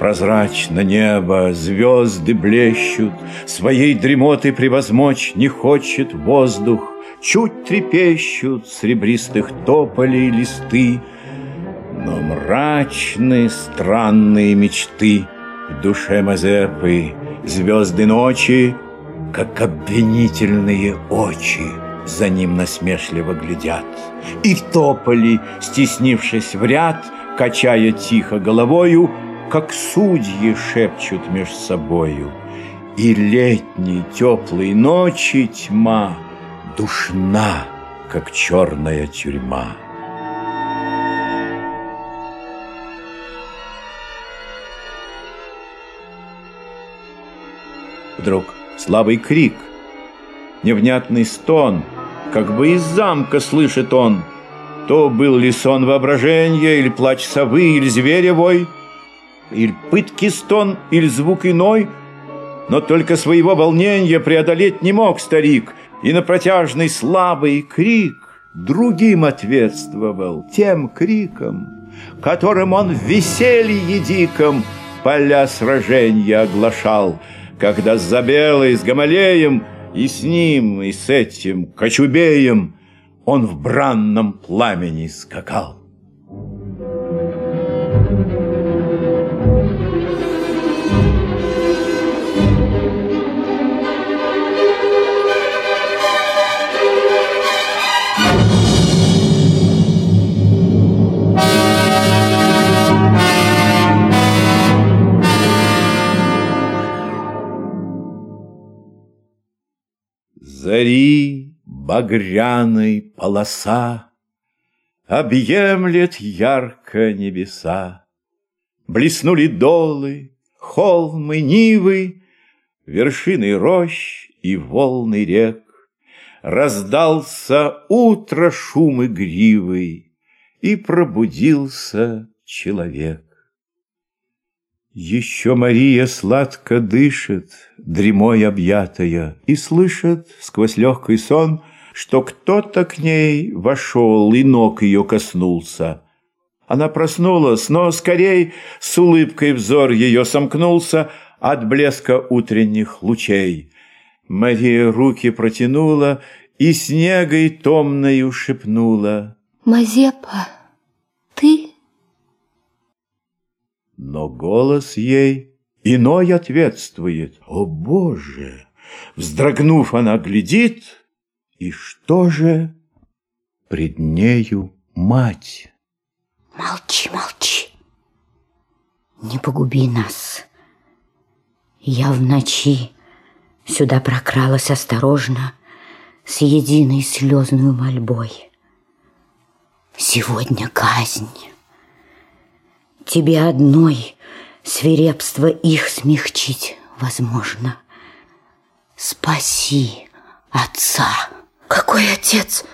Прозрачно небо, звезды блещут, Своей дремоты превозмочь не хочет воздух, Чуть трепещут сребристых тополей листы, Но мрачные странные мечты В душе Мазепы звезды ночи, Как обвинительные очи, За ним насмешливо глядят. И тополи, стеснившись в ряд, Качая тихо головою, как судьи шепчут меж собою. И летней теплой ночи тьма душна, как черная тюрьма. Вдруг слабый крик, невнятный стон, как бы из замка слышит он. То был ли сон воображения, или плач совы, или зверя вой — или пытки стон, или звук иной, но только своего волнения преодолеть не мог старик, и на протяжный слабый крик другим ответствовал, тем криком, которым он в веселье диком поля сражения оглашал, когда с Забелой, с Гамалеем и с ним, и с этим Кочубеем он в бранном пламени скакал. Зари багряной полоса Объемлет ярко небеса. Блеснули долы, холмы, нивы, Вершины рощ и волны рек. Раздался утро шум игривый, И пробудился человек. Еще Мария сладко дышит, дремой объятая, И слышит сквозь легкий сон, Что кто-то к ней вошел и ног ее коснулся. Она проснулась, но скорей с улыбкой взор ее сомкнулся От блеска утренних лучей. Мария руки протянула И снегой томною шепнула. «Мазепа, Но голос ей иной ответствует. О, Боже! Вздрогнув, она глядит, и что же пред нею мать? Молчи, молчи, не погуби нас. Я в ночи сюда прокралась осторожно, с единой слезной мольбой. Сегодня казнь. Тебе одной свирепство их смягчить возможно. Спаси отца. Какой отец?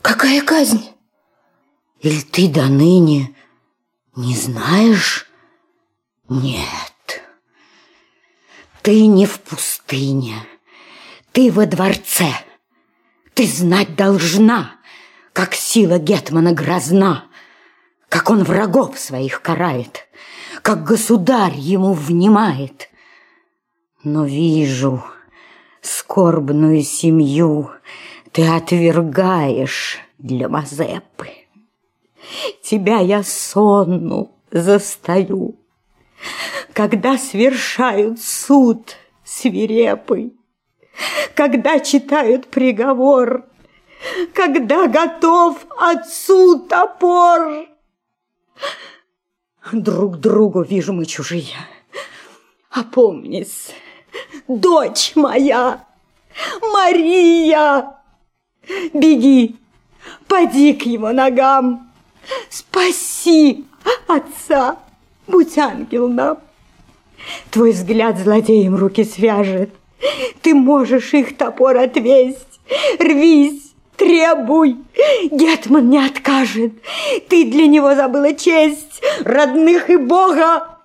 Какая казнь? Или ты до ныне не знаешь? Нет. Ты не в пустыне. Ты во дворце. Ты знать должна, как сила Гетмана грозна как он врагов своих карает, как государь ему внимает. Но вижу скорбную семью ты отвергаешь для Мазепы. Тебя я сонну застаю, когда свершают суд свирепый, когда читают приговор, когда готов отцу топор. Друг другу вижу мы чужие. Опомнись, дочь моя, Мария! Беги, поди к его ногам, спаси отца, будь ангел нам. Твой взгляд злодеем руки свяжет, ты можешь их топор отвесть, рвись, Требуй, Гетман не откажет. Ты для него забыла честь, родных и Бога.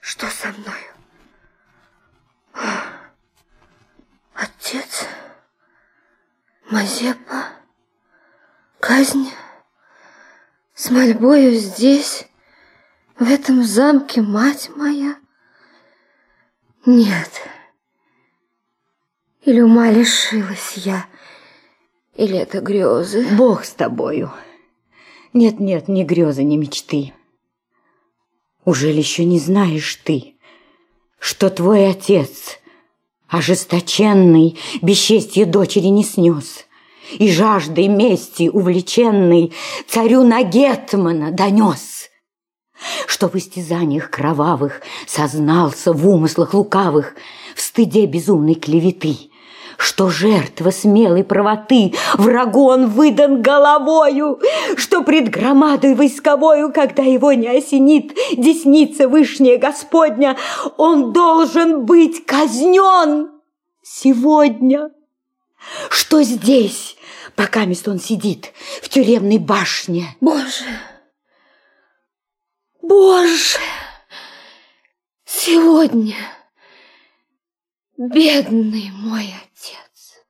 Что со мною? Отец, Мазепа, казнь, С мольбою здесь, в этом замке, мать моя? Нет. Или ума лишилась я, или это грезы? Бог с тобою. Нет-нет, ни грезы, ни мечты. Уже ли еще не знаешь ты, что твой отец, ожесточенный, бесчестье дочери не снес, и жаждой мести увлеченный царю на Гетмана донес, что в истязаниях кровавых сознался в умыслах лукавых, в стыде безумной клеветы, что жертва смелой правоты врагу он выдан головою, что пред громадой войсковою, когда его не осенит десница вышняя Господня, он должен быть казнен сегодня. Что здесь, пока мест он сидит в тюремной башне? Боже, Боже, сегодня бедный мой отец.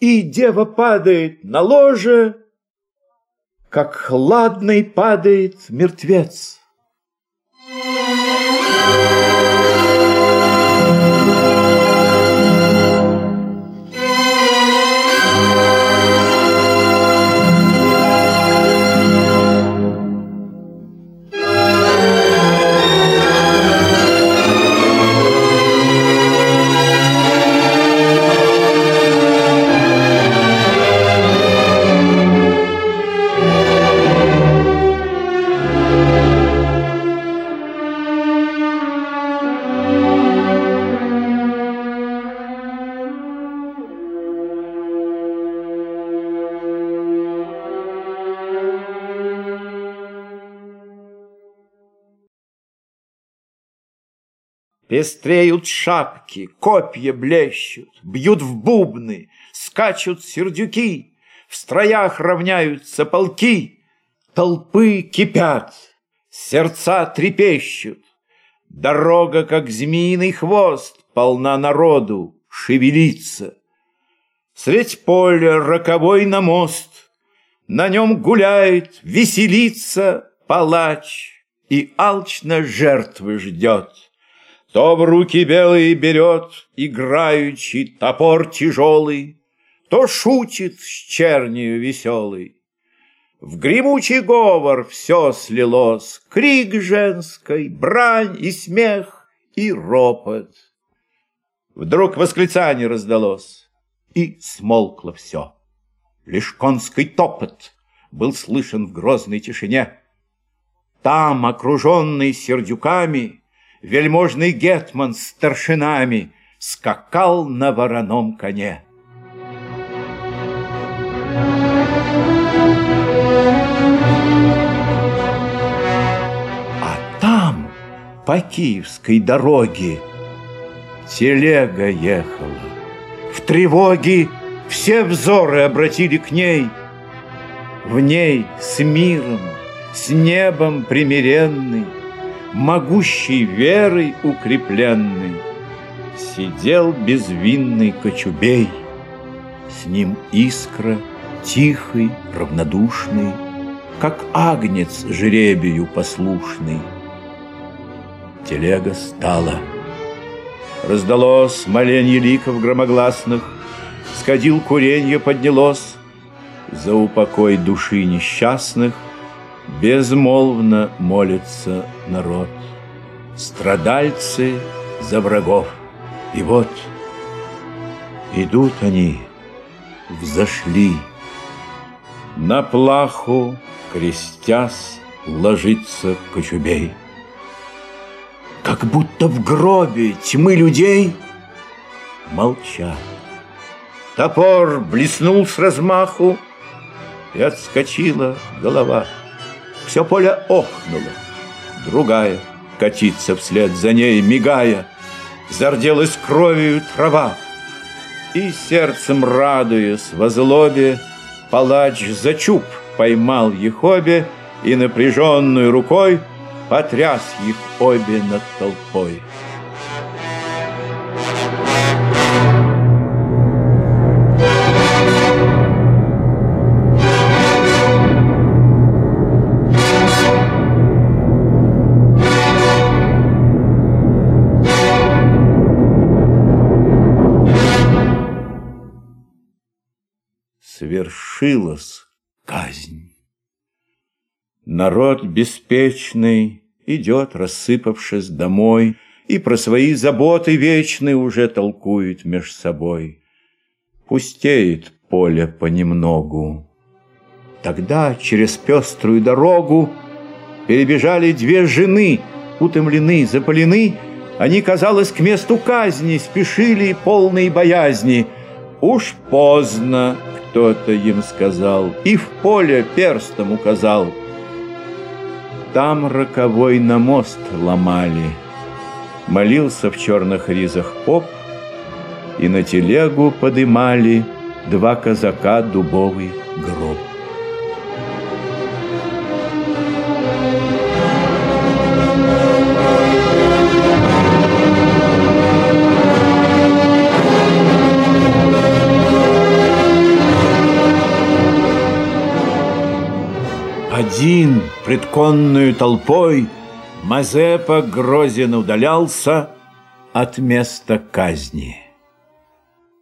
И дева падает на ложе, как хладный падает мертвец. Пестреют шапки, копья блещут, Бьют в бубны, скачут сердюки, В строях равняются полки, Толпы кипят, сердца трепещут. Дорога, как змеиный хвост, Полна народу, шевелится. Средь поля роковой на мост, На нем гуляет, веселится Палач и алчно жертвы ждет. То в руки белые берет, играючи, топор тяжелый, То шутит с чернью веселый. В гремучий говор все слилось, Крик женской, брань и смех, и ропот. Вдруг восклицание раздалось, и смолкло все. Лишь конский топот был слышен в грозной тишине. Там, окруженный сердюками, вельможный гетман с старшинами скакал на вороном коне. А там, по киевской дороге, телега ехала. В тревоге все взоры обратили к ней. В ней с миром, с небом примиренный могущей верой укрепленный, Сидел безвинный кочубей, С ним искра, тихий, равнодушный, Как агнец жребию послушный. Телега стала. Раздалось моленье ликов громогласных, Скадил куренье поднялось, За упокой души несчастных — Безмолвно молится народ, Страдальцы за врагов. И вот идут они, взошли, На плаху, крестясь, ложится кочубей. Как будто в гробе тьмы людей молчат. Топор блеснул с размаху, И отскочила голова — все поле охнуло. Другая катится вслед за ней, мигая, Зарделась кровью трава. И сердцем радуясь во злобе, Палач за чуб поймал их обе И напряженной рукой Потряс их обе над толпой. Свершилась казнь. Народ беспечный идет, рассыпавшись домой, И про свои заботы вечные уже толкует меж собой. Пустеет поле понемногу. Тогда через пеструю дорогу Перебежали две жены, утомлены, запалены, Они, казалось, к месту казни спешили полные боязни. Уж поздно, кто-то им сказал, И в поле перстом указал. Там роковой на мост ломали. Молился в черных ризах поп, И на телегу подымали Два казака дубовый гроб. Один пред конную толпой Мазепа грозен удалялся от места казни.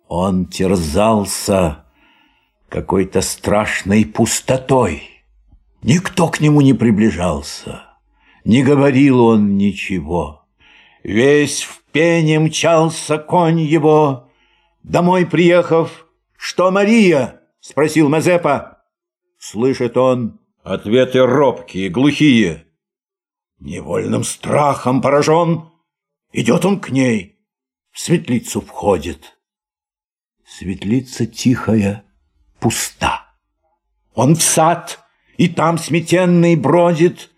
Он терзался какой-то страшной пустотой. Никто к нему не приближался, не говорил он ничего. Весь в пене мчался конь его. Домой приехав, «Что, Мария?» — спросил Мазепа. Слышит он, Ответы робкие, глухие. Невольным страхом поражен, идет он к ней, в светлицу входит. Светлица тихая, пуста. Он в сад, и там сметенный бродит,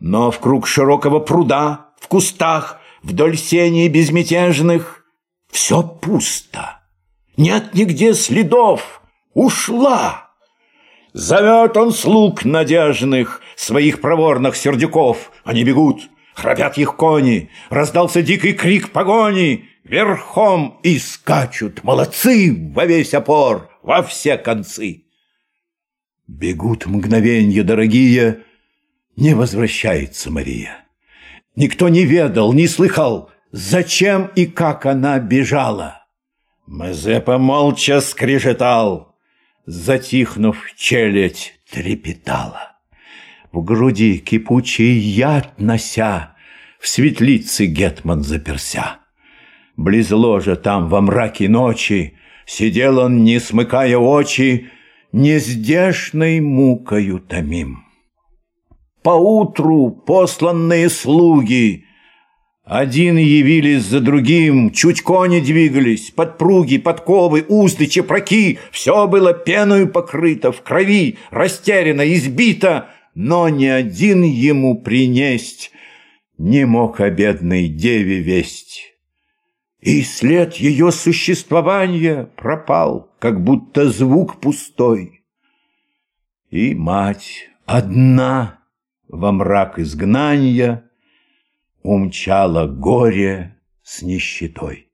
но в круг широкого пруда, в кустах, вдоль сеней безмятежных, все пусто. Нет нигде следов, ушла. Зовет он слуг надежных, своих проворных сердюков. Они бегут, храпят их кони, раздался дикий крик погони. Верхом и скачут молодцы во весь опор, во все концы. Бегут мгновенья дорогие, не возвращается Мария. Никто не ведал, не слыхал, зачем и как она бежала. Мазепа молча скрежетал. Затихнув, челядь трепетала. В груди кипучий яд нося, В светлице Гетман заперся. Близ ложа там во мраке ночи Сидел он, не смыкая очи, Нездешной мукою томим. Поутру посланные слуги один явились за другим, чуть кони двигались, подпруги, подковы, узды, чепраки. Все было пеною покрыто, в крови, растеряно, избито, но ни один ему принесть не мог о бедной деве весть. И след ее существования пропал, как будто звук пустой. И мать одна во мрак изгнания — умчало горе с нищетой.